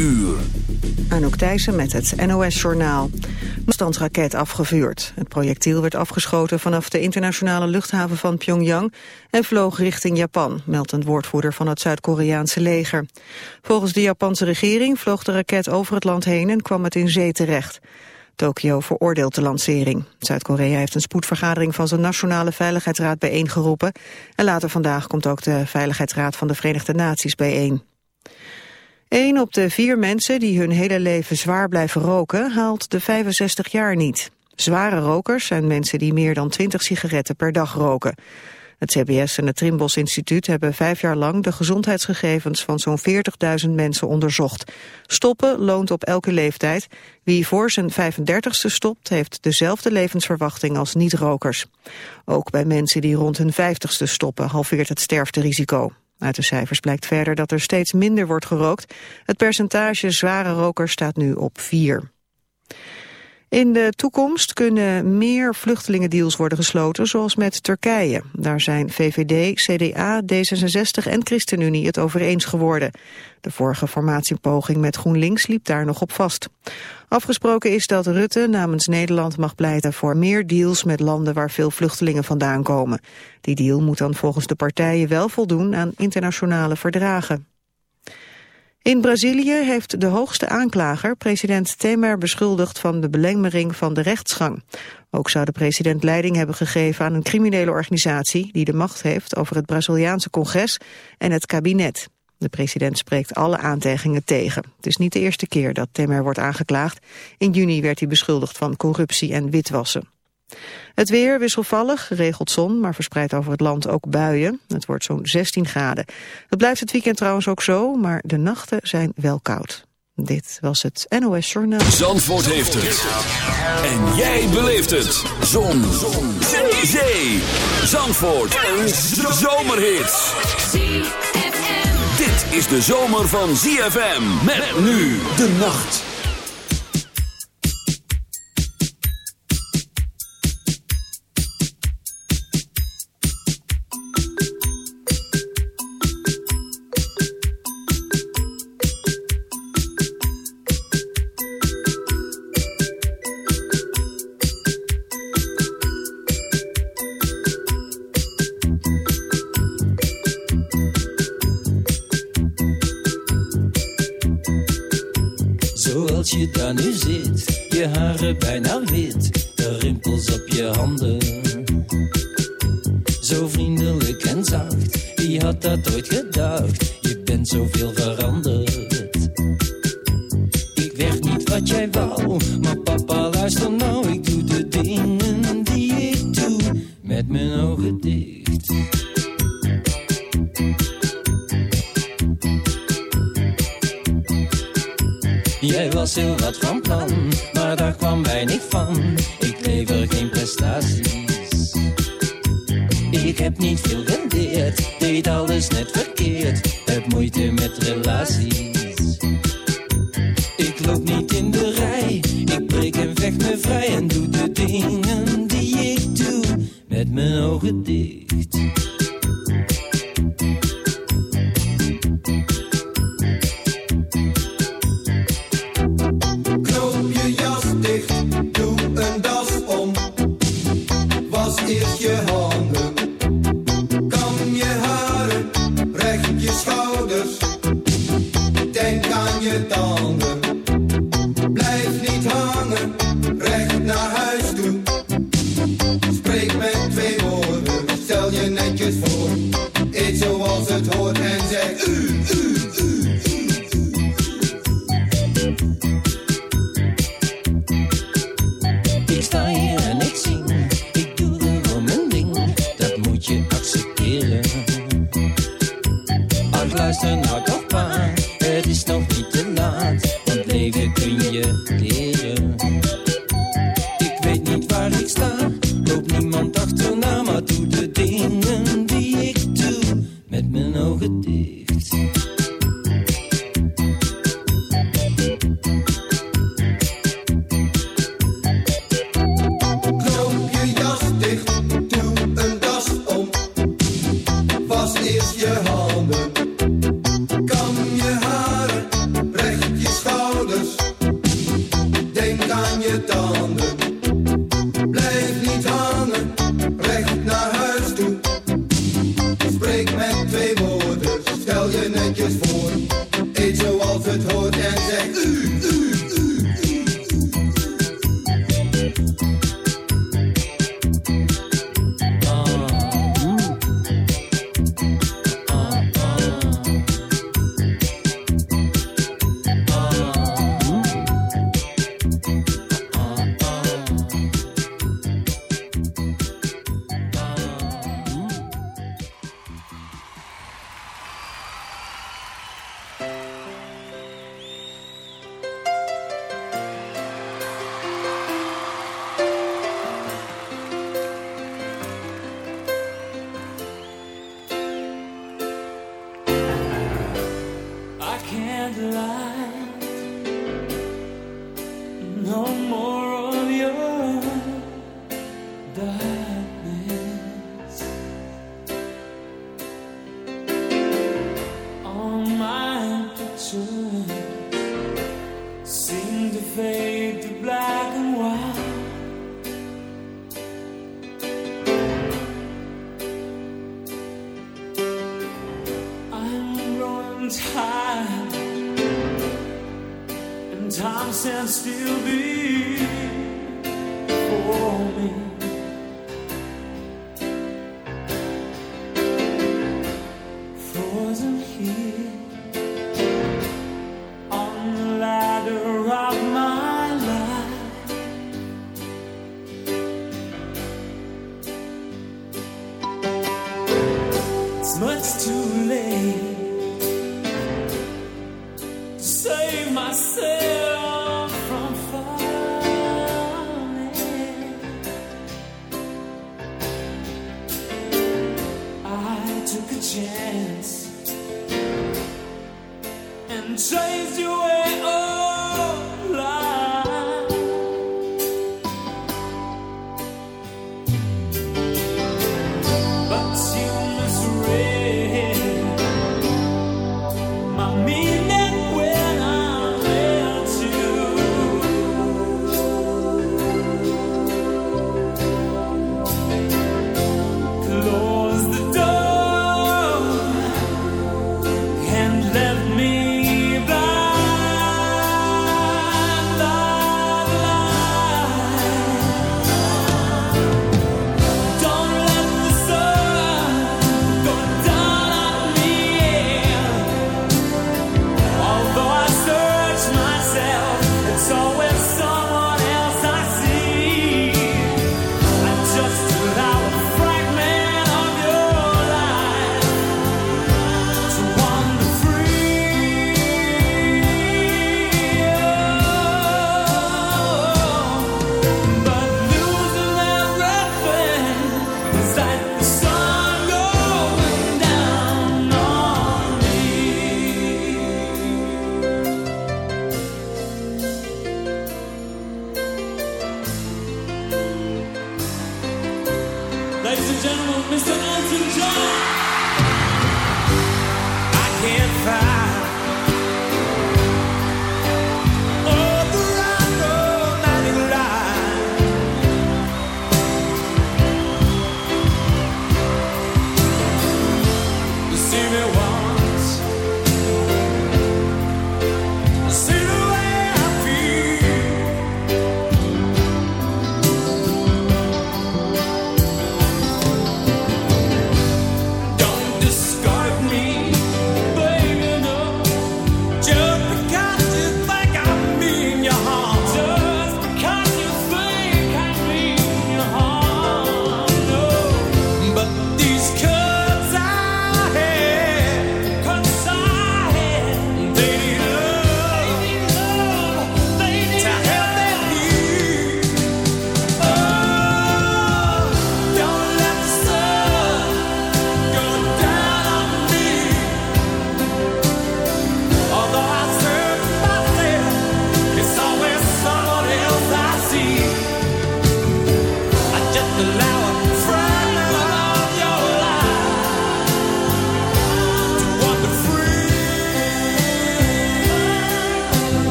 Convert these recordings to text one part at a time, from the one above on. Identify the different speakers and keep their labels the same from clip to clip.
Speaker 1: uur.
Speaker 2: Anouk Thijssen met het NOS-journaal. Standsraket afgevuurd. Het projectiel werd afgeschoten vanaf de internationale luchthaven van Pyongyang... en vloog richting Japan, meldt een woordvoerder van het Zuid-Koreaanse leger. Volgens de Japanse regering vloog de raket over het land heen... en kwam het in zee terecht. Tokio veroordeelt de lancering. Zuid-Korea heeft een spoedvergadering van zijn Nationale Veiligheidsraad bijeengeroepen. En later vandaag komt ook de Veiligheidsraad van de Verenigde Naties bijeen. Een op de vier mensen die hun hele leven zwaar blijven roken haalt de 65 jaar niet. Zware rokers zijn mensen die meer dan 20 sigaretten per dag roken. Het CBS en het Trimbos Instituut hebben vijf jaar lang de gezondheidsgegevens van zo'n 40.000 mensen onderzocht. Stoppen loont op elke leeftijd. Wie voor zijn 35ste stopt heeft dezelfde levensverwachting als niet-rokers. Ook bij mensen die rond hun 50ste stoppen halveert het sterfterisico. Uit de cijfers blijkt verder dat er steeds minder wordt gerookt. Het percentage zware rokers staat nu op 4. In de toekomst kunnen meer vluchtelingendeals worden gesloten, zoals met Turkije. Daar zijn VVD, CDA, D66 en ChristenUnie het over eens geworden. De vorige formatiepoging met GroenLinks liep daar nog op vast. Afgesproken is dat Rutte namens Nederland mag pleiten voor meer deals met landen waar veel vluchtelingen vandaan komen. Die deal moet dan volgens de partijen wel voldoen aan internationale verdragen. In Brazilië heeft de hoogste aanklager president Temer beschuldigd van de belemmering van de rechtsgang. Ook zou de president leiding hebben gegeven aan een criminele organisatie die de macht heeft over het Braziliaanse congres en het kabinet. De president spreekt alle aantijgingen tegen. Het is niet de eerste keer dat Temer wordt aangeklaagd. In juni werd hij beschuldigd van corruptie en witwassen. Het weer wisselvallig, geregeld zon, maar verspreid over het land ook buien. Het wordt zo'n 16 graden. Het blijft het weekend trouwens ook zo, maar de nachten zijn wel koud. Dit was het NOS Journaal.
Speaker 1: Zandvoort heeft het. En jij beleeft het. Zon. zon. Zee. Zee. Zandvoort. Een zomerhit. Dit is de zomer van ZFM. Met nu de nacht.
Speaker 3: bijna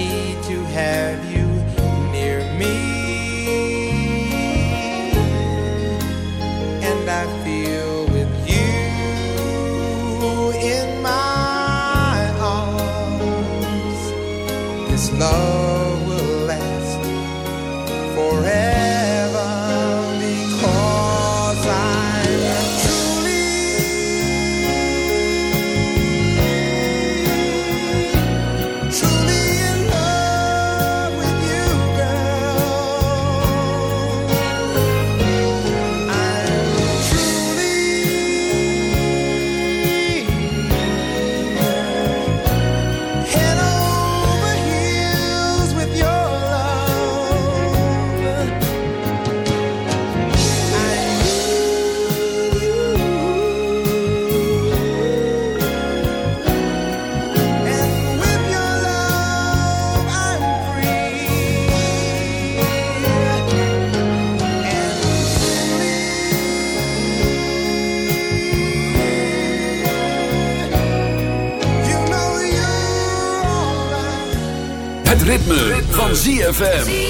Speaker 3: need to have you near me.
Speaker 4: ZFM.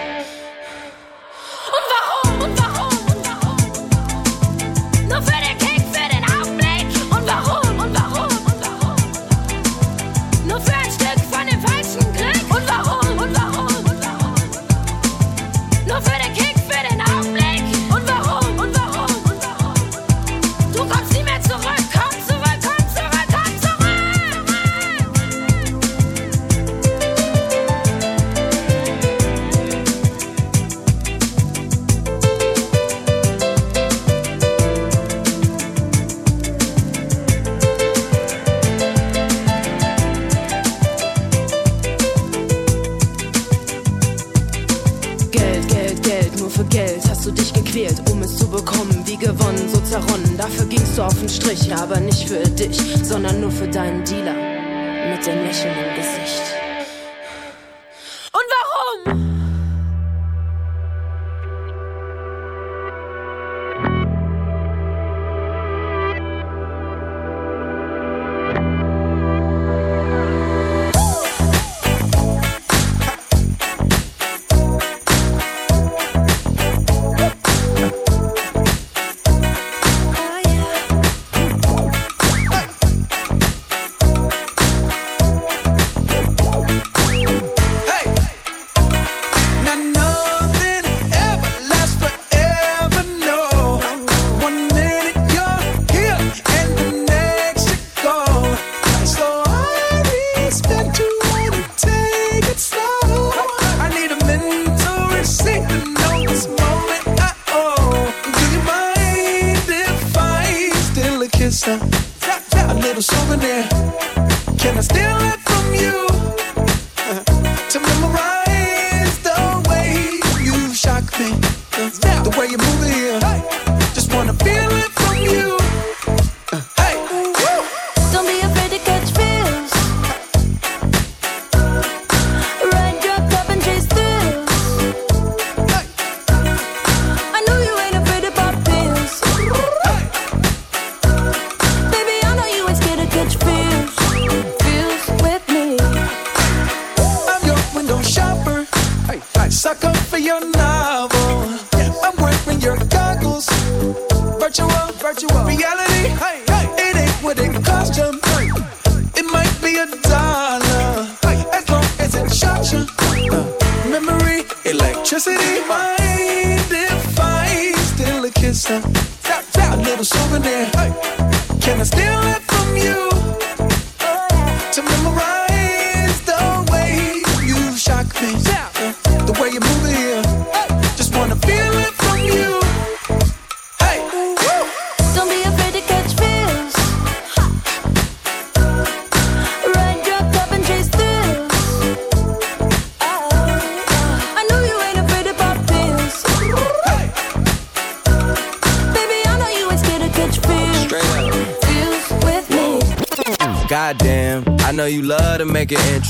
Speaker 5: Can I
Speaker 6: still let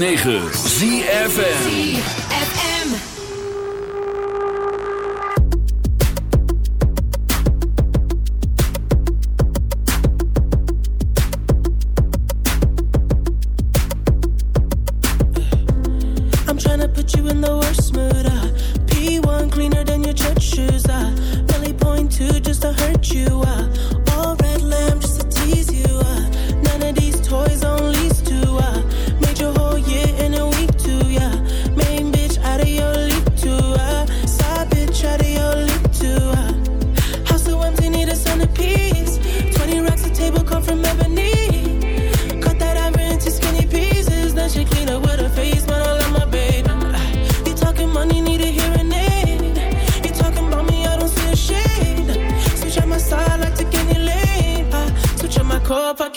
Speaker 7: 106.9
Speaker 8: ZFN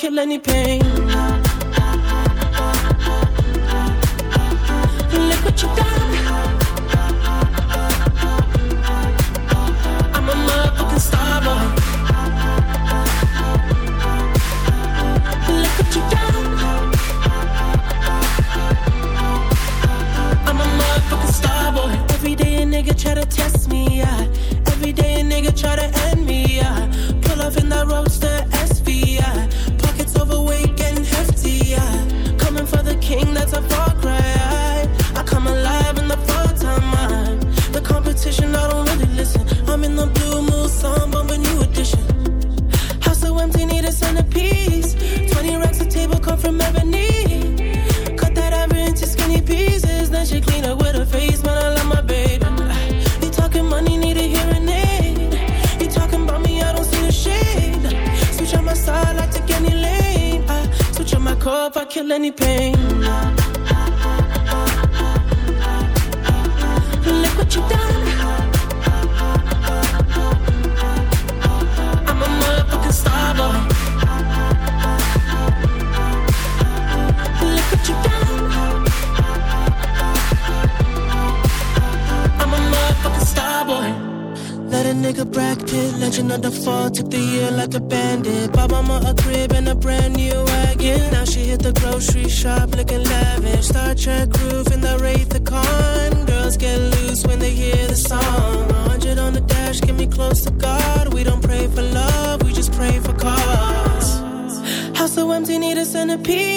Speaker 8: kill any pain. Look what you got.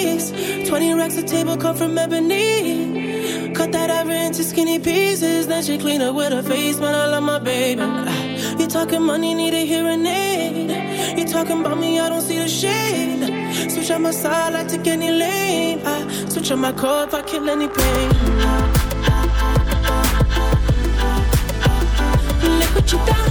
Speaker 8: cheeks. 20 racks a table cut from ebony. Cut that ever into skinny pieces. Then she clean up with her face, man. I love my baby. You talking money, need a hearing aid. You talking about me, I don't see the shade. Switch on my side, I take any lane. I switch on my car if I kill any pain. Look what you done.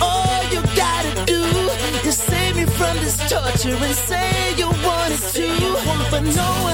Speaker 9: All you gotta do is save me from this torture and say you want it too. But no
Speaker 7: one